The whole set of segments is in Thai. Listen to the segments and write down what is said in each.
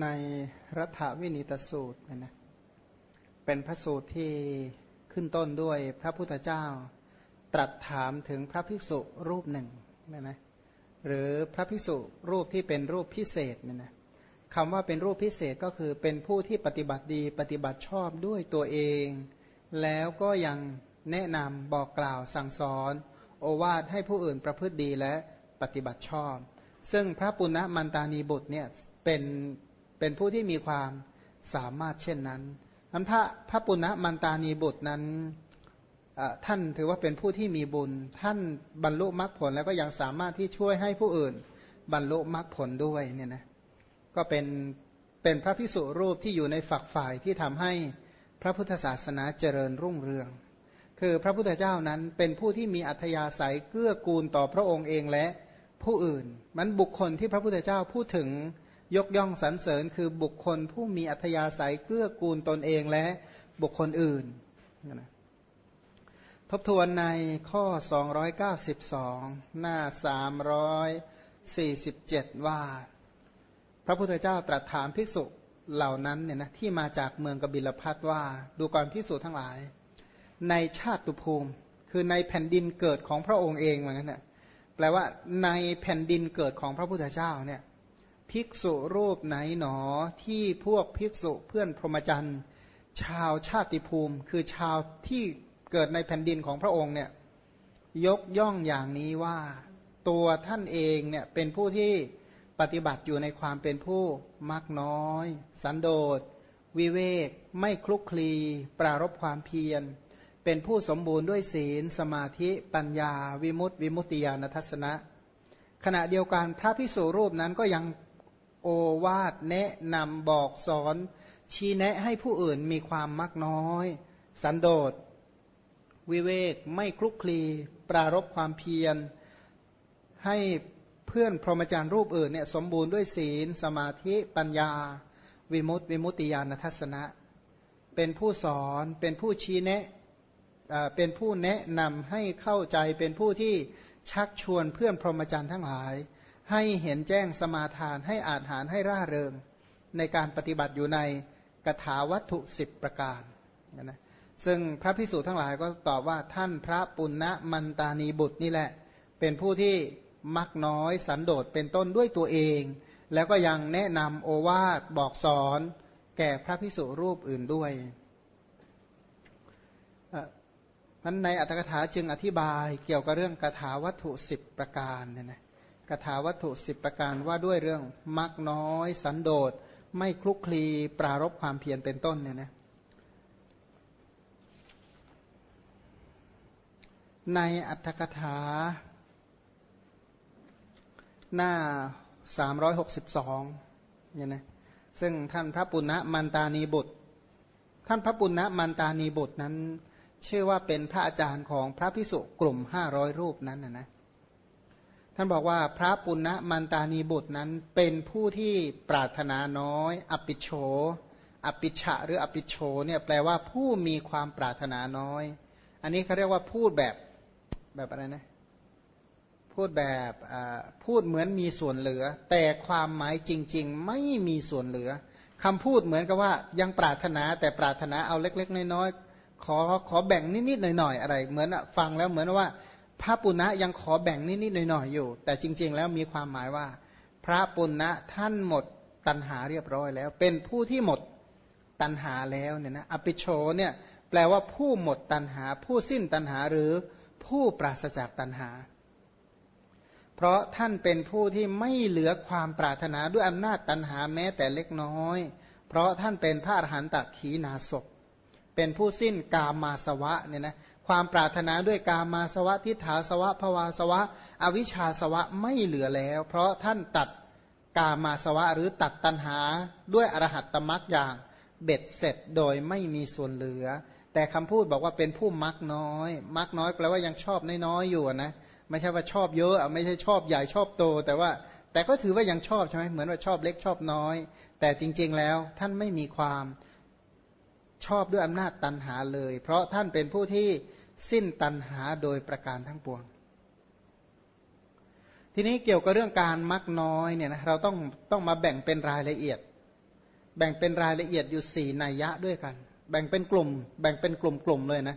ในรัฐวินิตสูตรนะเป็นพระสูตรที่ขึ้นต้นด้วยพระพุทธเจ้า ตรัสถามถึงพระภิกษุรูปหนึ่งนะนะหรือพระภิกษุรูปที่เป็นรูปพิเศษเนี่ยนะคำว่าเป็นรูปพิเศษก็คือเป็นผู้ที่ปฏิบัติดีปฏิบัติชอบด้วยตัวเอง แล้วก็ยังแนะนำบอกกล่าวสั่งสอน โอวาทให้ผู้อื่นประพฤติดีและปฏิบัติชอบ ซึ่งพระปุณณมันตานีบุตรเนี่ยเป็น เป็นผู้ที่มีความสามารถเช่นนั้นนั้นพระพระปุณณมันตานีบุตรนั้นท่านถือว่าเป็นผู้ที่มีบุญ ท่านบรรลุมรรคผลแล้วก็ยังสามารถที่ช่วยให้ผู้อื่น บรรลุมรรคผลด้วยเนี่ยนะก็เป็นเป็นพระพิสุรูปที่อยู่ในฝักฝ่ายที่ทำให้พระพุทธศาสนาเจริญรุ่งเรือง คือพระพุทธเจ้านั้นเป็นผู้ที่มีอัธยาศัยเกื้อกูลต่อพระองค์เองและผู้อื่น มันบุคคลที่พระพุทธเจ้าพูดถึง ยกย่องสรรเสริญคือบุคคลผู้มีอัธยาศัยเกื้อกูลตนเองและบุคคลอื่นนะทบทวนในข้อ 292 หน้า 347 ว่า พระพุทธเจ้าตรัสถามภิกษุเหล่านั้นเนี่ยนะที่มาจากเมืองกบิลพัทว่าดูก่อนภิกษุทั้งหลาย ในชาติภูมิ คือในแผ่นดินเกิดของพระองค์เองเหมือนกันนะแปลว่าในแผ่นดินเกิดของพระพุทธเจ้าเนี่ย ภิกษุรูปไหนหนอที่พวกภิกษุเพื่อนพรหมจรรย์ชาวชาติภูมิ คือชาวที่เกิดในแผ่นดินของพระองค์เนี่ยยกย่องอย่างนี้ว่าตัวท่านเองเนี่ยเป็นผู้ที่ปฏิบัติอยู่ในความเป็นผู้มักน้อย สันโดษ วิเวก ไม่คลุกคลี ปรารบความเพียร เป็นผู้สมบูรณ์ด้วยศีล สมาธิ ปัญญา วิมุตติวิมุตติญาณทัศนะ ขณะเดียวกันพระพิสุรูปนั้นก็ยัง โอวาทแนะนำบอกสอน ชี้แนะให้ผู้อื่นมีความมักน้อย สันโดษ วิเวกไม่คลุกคลี ปรารบความเพียร ให้เพื่อนพรหมจารย์รูปอื่นเนี่ยสมบูรณ์ด้วยศีล สมาธิปัญญา วิมุตติวิมุตติญาณทัศนะ เป็นผู้สอนเป็นผู้ชี้แนะเป็นผู้แนะนำให้เข้าใจเป็นผู้ที่ชักชวนเพื่อนพรหมจารย์ทั้งหลาย ให้เห็นแจ้งสมาทานให้อาหารให้ร่าเริง ในการปฏิบัติอยู่ในกถาวัตถุสิบประการนะซึ่งพระพิสูจน์ทั้งหลายก็ตอบว่าท่านพระปุณณมันตานีบุตรนี่แหละ เป็นผู้ที่มักน้อยสันโดษเป็นต้นด้วยตัวเอง แล้วก็ยังแนะนำโอวาทบอกสอน แก่พระพิสุรูปอื่นด้วยมันในอัตถกถาจึงอธิบายเกี่ยวกับเรื่องกถาวัตถุสิบประการเนี่ยนะ คาถาวัตถุสิบประการว่าด้วยเรื่องมักน้อย สันโดษ ไม่คลุกคลีปรารบความเพียรเป็นต้นเนี่ยนะในอัตถกถา หน้า 362เนี่ยนะซึ่งท่านพระปุณณมันตานีบุตร ท่านพระปุณณมันตานีบุตรนั้น ชื่อว่าเป็นพระอาจารย์ของพระพิสุกลุ่มห้าร้อยรูปนั้นนะนะ ท่านบอกว่าพระปุณณมันตานีบุตรนั้นเป็นผู้ที่ปรารถนาน้อย อปิโชอปิชะหรืออปิโชเนี่ยแปลว่าผู้มีความปรารถนาน้อย อันนี้เขาเรียกว่าพูดแบบแบบอะไรนะพูดแบบพูดเหมือนมีส่วนเหลือ แต่ความหมายจริง ๆ ไม่มีส่วนเหลือคำพูดเหมือนกับว่ายังปรารถนาแต่ปรารถนาเอาเล็ก ๆ น้อยๆขอขอแบ่งนิดๆหน่อยๆอะไร เหมือนฟังแล้วเหมือนว่า พระปุณณะยังขอแบ่งนิดๆหน่อยๆอยู่ แต่จริง ๆ แล้วมีความหมายว่า พระปุณณะท่านหมดตัณหาเรียบร้อยแล้ว เป็นผู้ที่หมดตัณหาแล้วเนี่ยนะอภิโชเนี่ยแปลว่าผู้หมดตัณหา ผู้สิ้นตัณหาหรือผู้ปราศจากตัณหา เพราะท่านเป็นผู้ที่ไม่เหลือความปรารถนาด้วยอำนาจตัณหาแม้แต่เล็กน้อย เพราะท่านเป็นพระอรหันตขีนาศพเป็นผู้สิ้นกามาสวะเนี่ยนะ ความปรารถนาด้วยกามาสวะทิฏฐาสวะภวาสวะ อวิชชาสวะไม่เหลือแล้ว เพราะท่านตัดกามาสวะหรือตัดตัณหาด้วยอรหัตตมรักอย่างเบ็ดเสร็จโดยไม่มีส่วนเหลือ แต่คำพูดบอกว่าเป็นผู้มักน้อย มักน้อยแปลว่ายังชอบน้อยๆอยู่นะไม่ใช่ว่าชอบเยอะไม่ใช่ชอบใหญ่ชอบโต แต่ว่าแต่ก็ถือว่ายังชอบใช่ไหมเหมือนว่าชอบเล็กชอบน้อย แต่จริงๆแล้วท่านไม่มีความชอบด้วยอำนาจตันหาเลย เพราะท่านเป็นผู้ที่ สิ้นตันหาโดยประการทั้งปวง ทีนี้เกี่ยวกับเรื่องการมักน้อยเนี่ยนะเราต้องต้องมาแบ่งเป็นรายละเอียด แบ่งเป็นรายละเอียดอยู่สี่นัยยะด้วยกัน แบ่งเป็นกลุ่ม แบ่งเป็นกลุ่มกลุ่มเลยนะ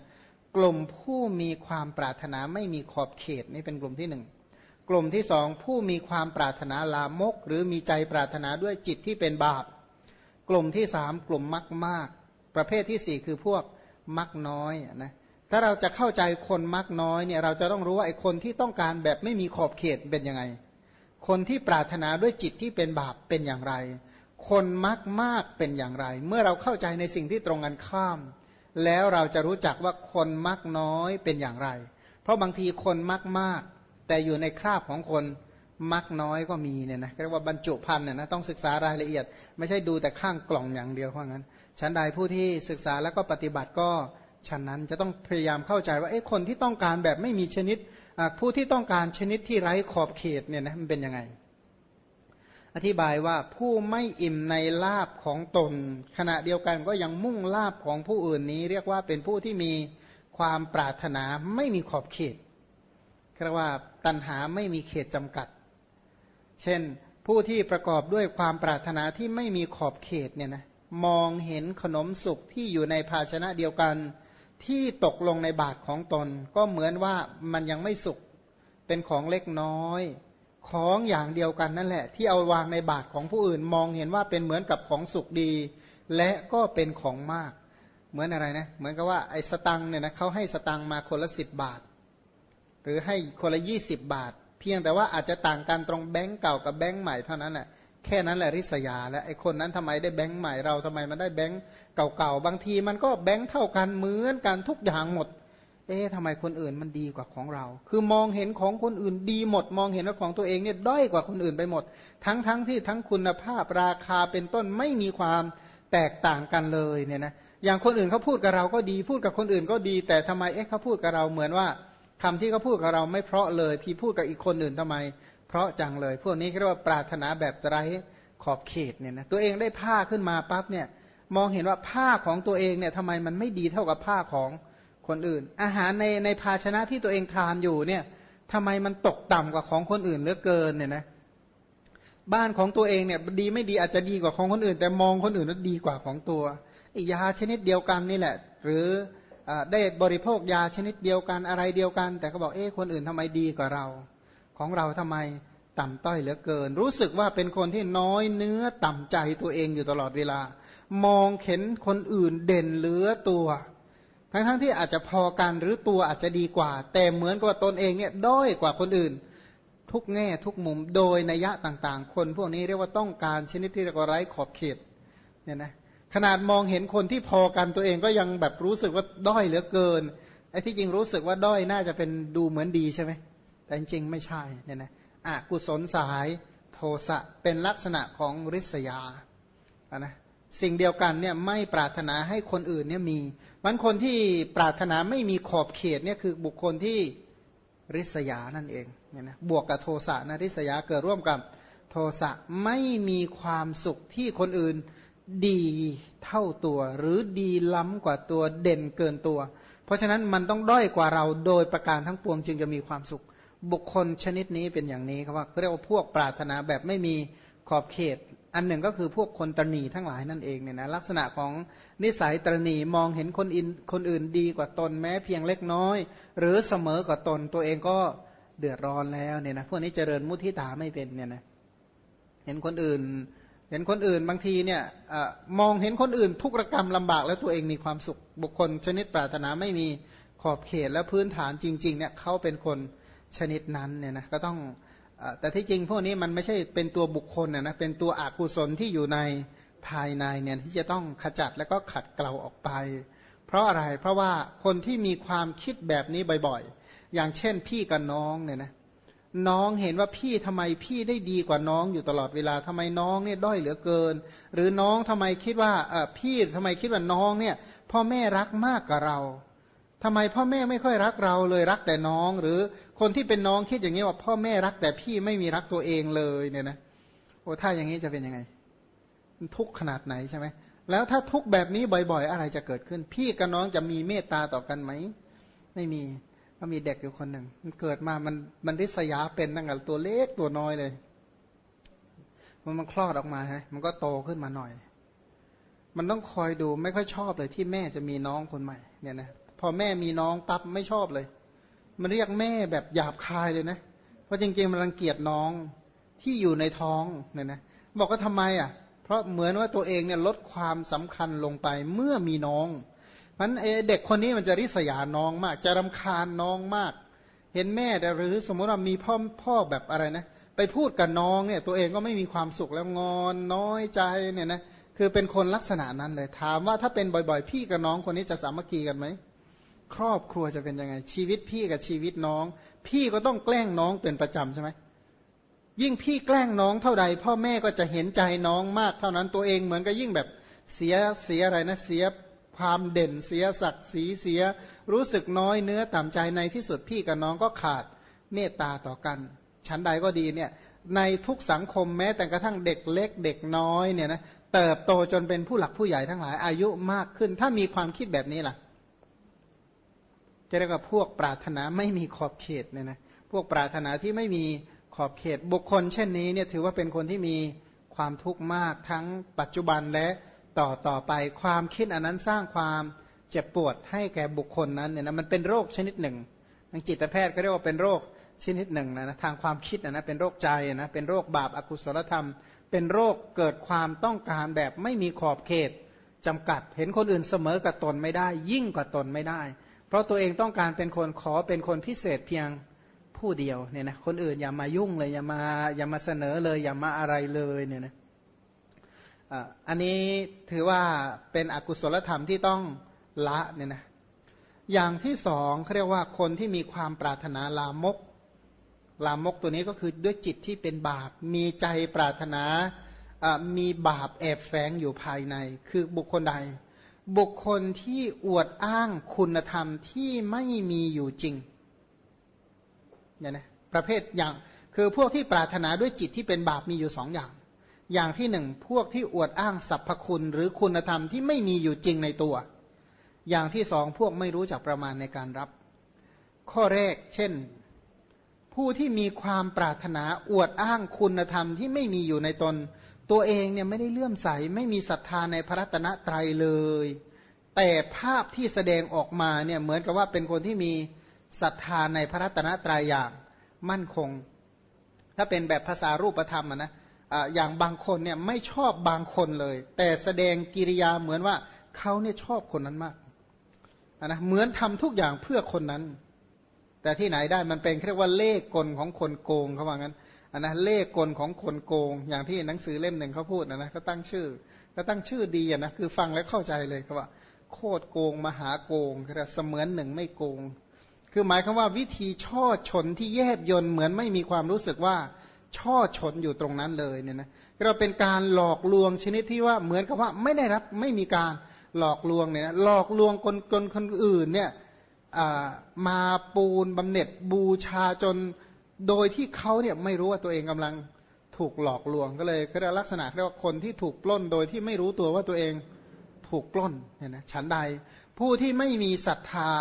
กลุ่มผู้มีความปรารถนาไม่มีขอบเขตนี่เป็นกลุ่มที่หนึ่งกลุ่มที่สองผู้มีความปรารถนาลามก หรือมีใจปรารถนาด้วยจิตที่เป็นบาป กลุ่มที่สามกลุ่มมักมาก ประเภทที่สี่คือพวกมักน้อยนะ ถ้าเราจะเข้าใจคนมักน้อยเนี่ยเราจะต้องรู้ว่าไอ้คนที่ต้องการแบบไม่มีขอบเขตเป็นยังไง คนที่ปรารถนาด้วยจิตที่เป็นบาปเป็นอย่างไร คนมักมากเป็นอย่างไร เมื่อเราเข้าใจในสิ่งที่ตรงกันข้าม แล้วเราจะรู้จักว่าคนมักน้อยเป็นอย่างไร เพราะบางทีคนมักมากแต่อยู่ในคราบของคนมักน้อยก็มีเนี่ยนะเรียกว่าบรรจุพันธ์เนี่ยนะต้องศึกษารายละเอียด ไม่ใช่ดูแต่ข้างกล่องอย่างเดียวเพราะงั้นชั้นใดผู้ที่ศึกษาแล้วก็ปฏิบัติก็ ฉันนั้นจะต้องพยายามเข้าใจว่าเอ๊ะคนที่ต้องการแบบไม่มีชนิดผู้ที่ต้องการชนิดที่ไร้ขอบเขตเนี่ยนะมันเป็นยังไง อธิบายว่าผู้ไม่อิ่มในลาบของตน ขณะเดียวกันก็ยังมุ่งลาบของผู้อื่นนี้ เรียกว่าเป็นผู้ที่มีความปรารถนาไม่มีขอบเขตเรียกว่าตัณหาไม่มีเขตจำกัด เช่นผู้ที่ประกอบด้วยความปรารถนาที่ไม่มีขอบเขตเนี่ยนะมองเห็นขนมสุกที่อยู่ในภาชนะเดียวกัน ที่ตกลงในบาทของตน ก็เหมือนว่ามันยังไม่สุกเป็นของเล็กน้อย ของอย่างเดียวกันนั่นแหละ ที่เอาวางในบาทของผู้อื่นมองเห็นว่าเป็นเหมือนกับของสุกดี และก็เป็นของมาก เหมือนอะไรนะเหมือนกับว่าไอ้สตังเนี่ยนะเขาให้สตังมาคนละสิบบาท หรือให้คนละยี่สิบบาท เพียงแต่ว่าอาจจะต่างกันตรงแบงก์เก่ากับแบงก์ใหม่เท่านั้นแหละ แค่นั้นแหละริษยา และไอ้คนนั้นทำไมได้แบงก์ใหม่เราทำไมมันได้แบงก์เก่าๆบางทีมันก็แบงก์เท่ากันเหมือนกันทุกอย่างหมด เอ๊ะทำไมคนอื่นมันดีกว่าของเรา คือมองเห็นของคนอื่นดีหมด มองเห็นว่าของตัวเองเนี่ยด้อยกว่าคนอื่นไปหมด ทั้งๆทที่ทั้งคุณภาพราคาเป็นต้นไม่มีความแตกต่างกันเลยเนี่ยนะอย่างคนอื่นเขาพูดกับเราก็ดี พูดกับคนอื่นก็ดี แต่ทำไมเอ๊ะเขาพูดกับเราเหมือนว่าคำที่เขาพูดกับเราไม่เพราะเลย ที่พูดกับอีกคนอื่นทำไมเราะจังเลย พวกนี้เรียกว่าปรารถนาแบบไร้ขอบเขตเนี่ยนะตัวเองได้ผ้าขึ้นมาปั๊บเนี่ยมองเห็นว่าผ้าของตัวเองเนี่ยทำไมมันไม่ดีเท่ากับผ้าของคนอื่น อาหารในในภาชนะที่ตัวเองทานอยู่เนี่ยทำไมมันตกต่ำกว่าของคนอื่นเหลือเกินเนี่ยนะบ้านของตัวเองเนี่ยดีไม่ดีอาจจะดีกว่าของคนอื่น แต่มองคนอื่นนั้นดีกว่าของตัวยาชนิดเดียวกันนี่แหละ หรืออได้บริโภคยาชนิดเดียวกันอะไรเดียวกัน แต่ก็บอกเอ๊ะคนอื่นทำไมดีกว่าเรา ของเราทำไมต่ำต้อยเหลือเกิน รู้สึกว่าเป็นคนที่น้อยเนื้อต่ำใจตัวเองอยู่ตลอดเวลา มองเห็นคนอื่นเด่นเหลือตัว ทั้งๆทที่อาจจะพอกันหรือตัวอาจจะดีกว่า แต่เหมือนกับว่าตนเองเนี่ยด้อยกว่าคนอื่น ทุกแง่ทุกมุมโดยนัยะต่างๆ คนพวกนี้เรียกว่าต้องการชนิดที่เรียกว่าไร้ขอบเขตเนี่ยนะขนาดมองเห็นคนที่พอกันตัวเองก็ยังแบบรู้สึกว่าด้อยเหลือเกินไอ้ที่จริงรู้สึกว่าด้อยน่าจะเป็นดูเหมือนดีใช่ไหม แต่จริงไม่ใช่เนี่ยนะอกุศลสายโทสะเป็นลักษณะของริษยาะนะสิ่งเดียวกันเนี่ยไม่ปรารถนาให้คนอื่นเนี่ยมีมันคนที่ปรารถนาไม่มีขอบเขตเนี่ยคือบุคคลที่ริษยานั่นเองเนี่ยนะบวกกับโทสะนะริษยาเกิดร่วมกับโทสะไม่มีความสุขที่คนอื่นดีเท่าตัว หรือดีล้ำกว่าตัวเด่นเกินตัว เพราะฉะนั้นมันต้องด้อยกว่าเราโดยประการทั้งปวงจึงจะมีความสุข บุคคลชนิดนี้เป็นอย่างนี้ครับว่าเรียกว่าพวกปรารถนาแบบไม่มีขอบเขต อันหนึ่งก็คือพวกคนตรณีทั้งหลายนั่นเองเนี่ยนะลักษณะของนิสัยตรณีมองเห็นคนอินคนอื่นดีกว่าตนแม้เพียงเล็กน้อย หรือเสมอกว่าตนตัวเองก็เดือดร้อนแล้วเนี่ยนะพวกนี้เจริญมุทิตาไม่เป็นเนี่ยนะเห็นคนอื่น เห็นคนอื่นบางทีเนี่ยอมองเห็นคนอื่น ทุกรกรรมลำบากแล้วตัวเองมีความสุขบุคคลชนิดปรารถนาไม่มีขอบเขตและพื้นฐานจริงๆเนี่ยเขาเป็นคน ชนิดนั้นเนี่ยนะก็ต้องแต่ที่จริงพวกนี้มันไม่ใช่เป็นตัวบุคคลนะนะเป็นตัวอกุศลที่อยู่ในภายในเนี่ยที่จะต้องขจัดแล้วก็ขัดเกลาออกไป เพราะอะไรเพราะว่าคนที่มีความคิดแบบนี้บ่อยๆ อย่างเช่นพี่กับน้องเนี่ยนะน้องเห็นว่าพี่ทำไมพี่ได้ดีกว่าน้องอยู่ตลอดเวลาทำไมน้องเนี่ยด้อยเหลือเกิน หรือน้องทำไมคิดว่าพี่ทำไมคิดว่าน้องเนี่ยพ่อแม่รักมากกว่าเรา ทำไมพ่อแม่ไม่ค่อยรักเราเลยรักแต่น้อง หรือคนที่เป็นน้องคิดอย่างนี้ว่าพ่อแม่รักแต่พี่ไม่มีรักตัวเองเลยเนี่ยนะโอ้ถ้าอย่างนี้จะเป็นยังไง ทุกขนาดไหนใช่ไหมแล้วถ้าทุกแบบนี้บ่อย ๆ อะไรจะเกิดขึ้น พี่กับน้องจะมีเมตตาต่อกันไหมไม่มีก็มีเด็กอยู่คนหนึ่งมันเกิดมามันมันริษยาเป็นตั้งแต่ตัวเล็กตัวน้อยเลย มันมันคลอดออกมาฮะมันก็โตขึ้นมาหน่อย มันต้องคอยดูไม่ค่อยชอบเลยที่แม่จะมีน้องคนใหม่เนี่ยนะ พอแม่มีน้องปั๊บไม่ชอบเลย มันเรียกแม่แบบหยาบคายเลยนะ เพราะจริงๆมันรังเกียจน้องที่อยู่ในท้องเนี่ยนะบอกว่าทำไมอะ เพราะเหมือนว่าตัวเองเนี่ยลดความสำคัญลงไปเมื่อมีน้องมันเด็กคนนี้มันจะริษยาน้องมาก จะรำคาญน้องมาก เห็นแม่แต่หรือสมมติว่ามีพ่อพ่อแบบอะไรนะไปพูดกับน้องเนี่ยตัวเองก็ไม่มีความสุขแล้วงอนน้อยใจเนี่ยนะคือเป็นคนลักษณะนั้นเลยถามว่าถ้าเป็นบ่อยๆ พี่กับน้องคนนี้จะสามัคคีกันไหม ครอบครัวจะเป็นยังไง ชีวิตพี่กับชีวิตน้อง พี่ก็ต้องแกล้งน้องเป็นประจำใช่ไหมยิ่งพี่แกล้งน้องเท่าใด พ่อแม่ก็จะเห็นใจน้องมากเท่านั้นตัวเองเหมือนกับยิ่งแบบเสียเสียอะไรนะเสียความเด่นเสียศักดิ์ศรีเสีย รู้สึกน้อยเนื้อต่ำใจในที่สุดพี่กับน้องก็ขาดเมตตาต่อกัน ชั้นใดก็ดีเนี่ยในทุกสังคมแม้แต่กระทั่งเด็กเล็กเด็กน้อยเนี่ยนะเติบโตจนเป็นผู้หลักผู้ใหญ่ทั้งหลายอายุมากขึ้น ถ้ามีความคิดแบบนี้ล่ะจะ เรียกว่าพวกปรารถนาไม่มีขอบเขตเนี่ยนะพวกปรารถนาที่ไม่มีขอบเขตบุคคล เช่นนี้เนี่ยถือว่าเป็นคนที่มีความทุกข์มากทั้งปัจจุบันและต่อต่อไปความคิดอันนั้นสร้างความเจ็บปวดให้แก่บุคคลนั้นเนี่ยนะมันเป็นโรคชนิดหนึ่งทางจิตแพทย์ก็เรียกว่าเป็นโรคชนิดหนึ่งนะนะทางความคิดนะนะเป็นโรคใจนะเป็นโรคบาปอากุศลธรรม เป็นโรคเกิดความต้องการแบบไม่มีขอบเขตจำกัด เห็นคนอื่นเสมอกับตนไม่ได้ ยิ่งกว่าตนไม่ได้ เพราะตัวเองต้องการเป็นคนขอเป็นคนพิเศษเพียงผู้เดียวเนี่ยนะคนอื่นอย่ามายุ่งเลยอย่ามาอย่ามาเสนอเลยอย่ามาอะไรเลยเนี่ยนะอันนี้ถือว่าเป็นอกุศลธรรมที่ต้องละเนี่ยนะอย่างที่สองเขาเรียกว่าคนที่มีความปรารถนาลามก ลามกตัวนี้ก็คือด้วยจิตที่เป็นบาป มีใจปรารถนามีบาปแอบแฝงอยู่ภายใน คือบุคคลใด บุคคลที่อวดอ้างคุณธรรมที่ไม่มีอยู่จริงเนี่ยนะประเภทอย่างคือพวกที่ปรารถนาด้วยจิตที่เป็นบาปมีอยู่สองอย่าง อย่างที่หนึ่งพวกที่อวดอ้างสรรพคุณหรือคุณธรรมที่ไม่มีอยู่จริงในตัว อย่างที่สองพวกไม่รู้จักประมาณในการรับ ข้อแรก เช่น ผู้ที่มีความปรารถนาอวดอ้างคุณธรรมที่ไม่มีอยู่ในตน ตัวเองเนี่ยไม่ได้เลื่อมใสไม่มีศรัทธาในพระรัตนตรัยเลย แต่ภาพที่แสดงออกมาเนี่ยเหมือนกับว่าเป็นคนที่มีศรัทธาในพระรัตนตรัยอย่างมั่นคง ถ้าเป็นแบบภาษารูปธรรมนะอย่างบางคนเนี่ยไม่ชอบบางคนเลย แต่แสดงกิริยาเหมือนว่าเขาเนี่ยชอบคนนั้นมากนะเหมือนทำทุกอย่างเพื่อคนนั้น แต่ที่ไหนได้มันเป็นเรียกว่าเลขกลของคนโกงเขาว่างั้น นนะเลขกลของคนโกง อย่างที่หนังสือเล่มหนึ่งเขาพูดนะนะก็ตั้งชื่อก็ตั้งชื่อดีนะคือฟังแล้วเข้าใจเลยเขาว่า โคตรโกงมหาโกงคือเสมือนหนึ่งไม่โกง คือหมายคำว่าวิธีช่อชนที่แยบยนเหมือนไม่มีความรู้สึกว่าช่อชนอยู่ตรงนั้นเลยเนี่ยนะเราเป็นการหลอกลวงชนิดที่ว่าเหมือนกับว่าไม่ได้รับไม่มีการหลอกลวงเนี่ยนะหลอกลวงคนคนคนอื่นเนี่ยมาปูนบำเหน็จบูชาจน โดยที่เขาเนี่ยไม่รู้ว่าตัวเองกำลังถูกหลอกลวงก็เลยก็ลักษณะเรียกว่าคนที่ถูกปล้น โดยที่ไม่รู้ตัวว่าตัวเองถูกปล้นเนี่ยนะฉันใด ผู้ที่ไม่มีศรัทธา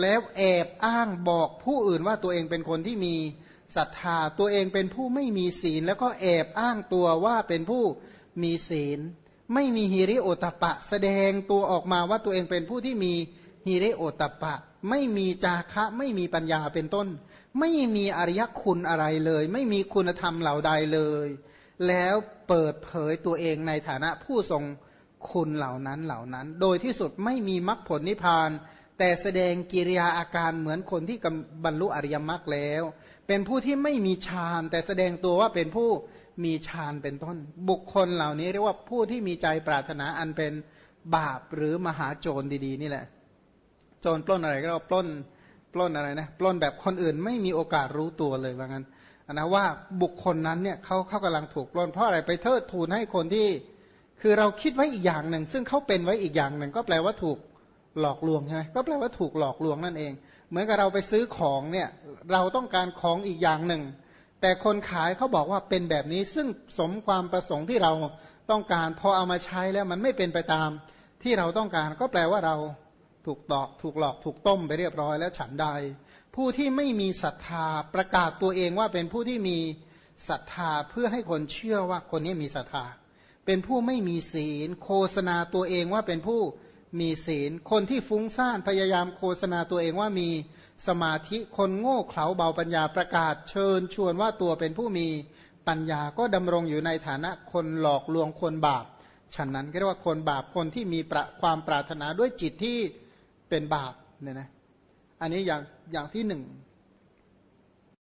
แล้วแอบอ้างบอกผู้อื่นว่าตัวเองเป็นคนที่มีศรัทธาตัวเองเป็นผู้ไม่มีศีล แล้วก็แอบอ้างตัวว่าเป็นผู้มีศีล ไม่มีฮิริโอตปะ แสดงตัวออกมาว่าตัวเองเป็นผู้ที่มีฮิริโอตปะ ไม่มีจาคะไม่มีปัญญาเป็นต้น ไม่มีอริยคุณอะไรเลย ไม่มีคุณธรรมเหล่าใดเลย แล้วเปิดเผยตัวเองในฐานะผู้ทรงคุณเหล่านั้นเหล่านั้น โดยที่สุดไม่มีมรรคผลนิพพาน แต่แสดงกิริยาอาการเหมือนคนที่บรรลุอริยมรรคแล้ว เป็นผู้ที่ไม่มีฌานแต่แสดงตัวว่าเป็นผู้มีฌานเป็นต้น บุคคลเหล่านี้เรียกว่าผู้ที่มีใจปรารถนาอันเป็นบาปหรือมหาโจรดีๆ นี่แหละ โจรปล้นอะไรก็เราปล้น ปล้นอะไรนะปล้นแบบคนอื่นไม่มีโอกาสรู้ตัวเลยว่างั้นนะว่าบุคคลนั้นเนี่ยเขาเขากำลังถูกปล้น เพราะอะไรไปเทิดทูนให้คนที่ คือเราคิดไว้อีกอย่างหนึ่ง ซึ่งเขาเป็นไว้อีกอย่างหนึ่ง ก็แปลว่าถูกหลอกลวงใช่ไหมก็แปลว่าถูกหลอกลวงนั่นเอง เหมือนกับเราไปซื้อของเนี่ยเราต้องการของอีกอย่างหนึ่ง แต่คนขายเขาบอกว่าเป็นแบบนี้ซึ่งสมความประสงค์ที่เราต้องการพอเอามาใช้แล้วมันไม่เป็นไปตามที่เราต้องการก็แปลว่าเรา ถูกตอก ถูกหลอกถูกต้มไปเรียบร้อยแล้วฉันใด ผู้ที่ไม่มีศรัทธาประกาศตัวเองว่าเป็นผู้ที่มีศรัทธาเพื่อให้คนเชื่อว่าคนนี้มีศรัทธา เป็นผู้ไม่มีศีล โฆษณาตัวเองว่าเป็นผู้มีศีล คนที่ฟุ้งซ่านพยายามโฆษณาตัวเองว่ามีสมาธิคนโง่เขลาเบาปัญญาประกาศเชิญชวนว่าตัวเป็นผู้มีปัญญาก็ดำรงอยู่ในฐานะคนหลอกลวงคนบาปฉะนั้นก็เรียกว่าคนบาปคนที่มีความปรารถนาด้วยจิตที่ เป็นบาปเนี่ยนะ อันนี้อย่างอย่างที่หนึ่ง